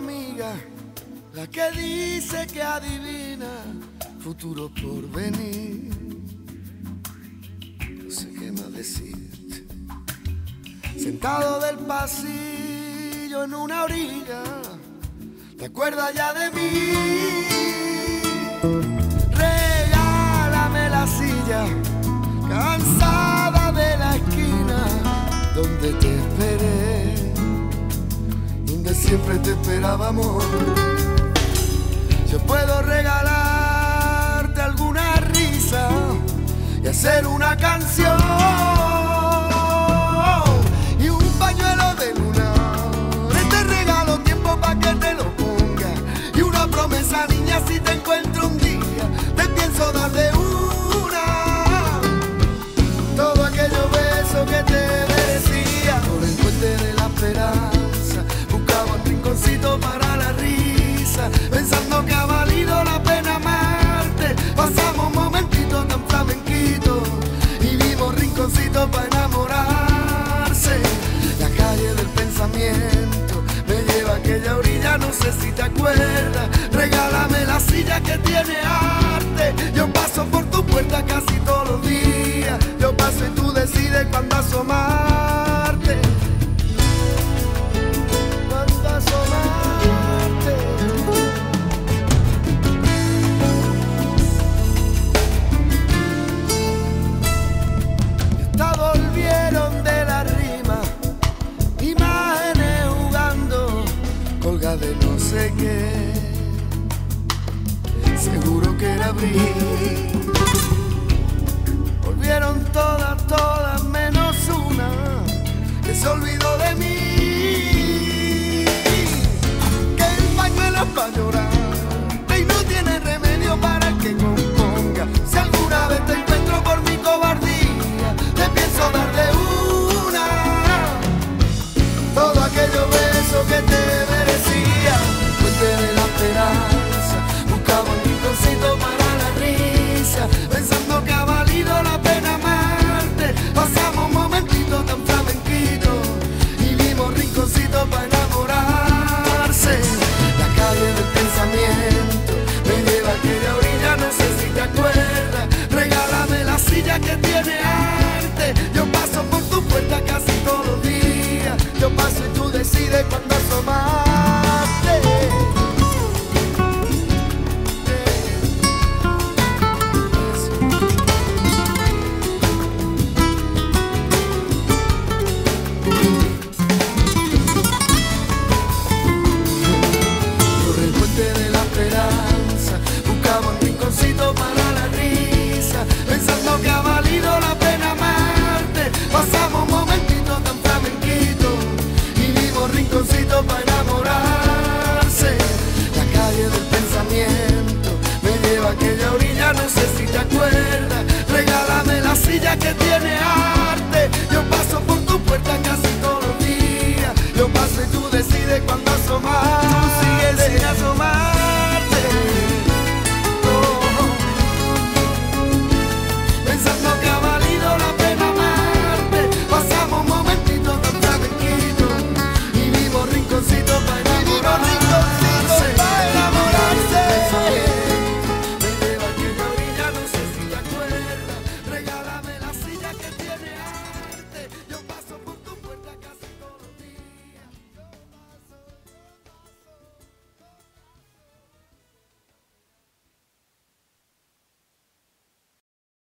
la que dice que adivina futuro por venir. No sé qué más decirte. Sentado del pasillo en una orilla, ¿te acuerdas ya de mí? Siempre te esperábamos. Yo puedo regalarte alguna risa y hacer una canción rinconcito para la risa, pensando que ha valido la pena amarte. Pasamos momentitos tan flamenquitos y vimos rinconcitos para enamorarse. La calle del pensamiento me lleva a aquella orilla, no sé si te acuerdas. Regálame la silla que tiene arte. Yo paso por tu puerta casi todos los días. Yo paso y tú decides cuándo asomarte. Seguro que era abril. Volvieron todas, todas menos una que se olvidó de mí. rinconcito para enamorarse. La calle del pensamiento me lleva a aquella orilla, no sé si te acuerdas. Regálame la silla que tiene arte. Yo paso por tu puerta casi todos los días. Yo paso y tú decides cuándo asomar.